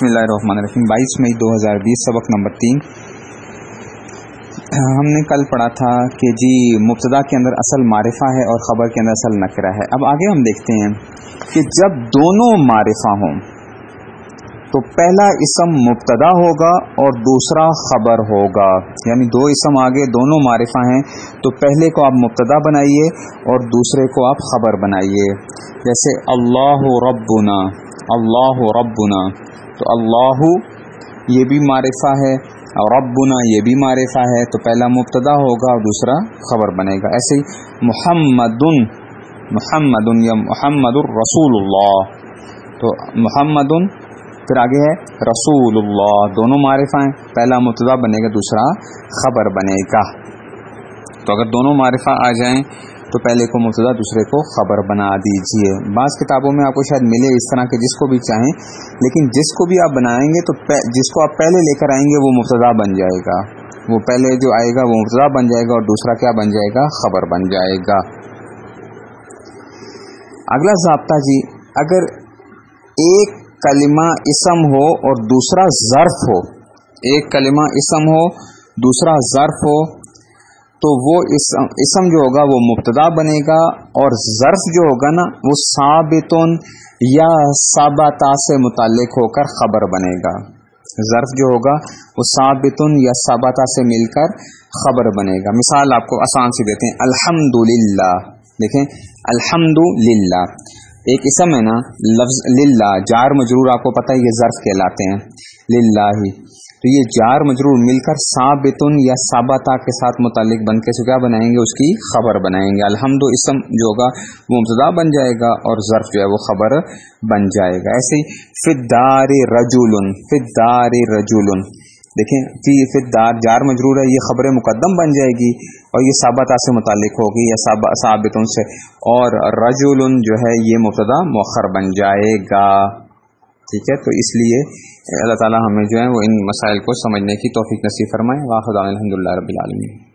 بسم اللہ الرحمن الرحیم، بائیس مئی دو ہزار بیس، سبق نمبر تین۔ ہم نے کل پڑھا تھا کہ جی مبتدا کے اندر اصل معرفہ ہے اور خبر کے اندر اصل نکرہ ہے۔ اب آگے ہم دیکھتے ہیں کہ جب دونوں معرفہ ہوں، تو پہلا اسم مبتدا ہوگا اور دوسرا خبر ہوگا۔ یعنی دو اسم آگے، دونوں معرفہ ہیں۔ تو پہلے کو آپ مبتدا بنائیے اور دوسرے کو آپ خبر بنائیے۔ جیسے، اللہ ربنا اللہ ربنا۔ تو اللہ یہ بھی معرفہ ہے اور ربنا یہ بھی معرفہ ہے، تو پہلا مبتدا ہوگا اور دوسرا خبر بنے گا۔ ایسے ہی محمد محمد یا محمد الرسول اللہ تو محمد پھر آگے ہے رسول اللہ دونوں معرفہ ہیں، پہلا مبتدا بنے گا، دوسرا خبر بنے گا۔ تو اگر دونوں معرفہ آ جائیں تو پہلے کو مبتدا دوسرے کو خبر بنا دیجیے۔ بعض کتابوں میں آپ کو شاید ملے اس طرح کے جس کو بھی چاہیں، لیکن جس کو بھی آپ بنائیں گے تو جس کو آپ پہلے لے کر آئیں گے، وہ مبتدا بن جائے گا۔ وہ پہلے جو آئے گا، وہ مبتدا بن جائے گا اور دوسرا کیا بن جائے گا؟ خبر بن جائے گا۔ اگلا ضابطہ جی اگر ایک کلمہ اسم ہو اور دوسرا ظرف ہو، ایک کلمہ اسم ہو، دوسرا ظرف ہو تو وہ اسم جو ہوگا وہ مبتدا بنے گا اور ظرف جو ہوگا نا وہ ثابتن یا سابتا سے متعلق ہو کر خبر بنے گا۔ ظرف جو ہوگا وہ ثابتن یا سابتا سے مل کر خبر بنے گا۔ مثال آپ کو آسان سی دیتے ہیں الحمد للہ دیکھیں الحمد للہ ایک اسم ہے نا، لفظ للہ، جار مجرور، آپ کو پتہ ہے یہ ظرف کہلاتے ہیں، للہ۔ ہی تو یہ جار مجرور مل کر ثابتن یا سابتا کے ساتھ متعلق بن کے سو کیا بنائیں گے؟ اس کی خبر بنائیں گے۔ الحمد اسم جو ہوگا، وہ مبتدا بن جائے گا اور ظرف جو ہے وہ خبر بن جائے گا۔ ایسے ہی فدار رجول فدار رجول دیکھیں کہ یہ فدار جار مجرور ہے، یہ خبر مقدم بن جائے گی اور یہ ثابتہ سے متعلق ہوگی یا ثابتوں سے۔ اور رجول جو ہے یہ مبتدا مؤخر بن جائے گا۔ ٹھیک ہے؟ تو اس لیے اللہ تعالیٰ ہمیں جو ہے وہ ان مسائل کو سمجھنے کی توفیق نصیب فرمائے۔ واخد الحمد للہ رب العالمین۔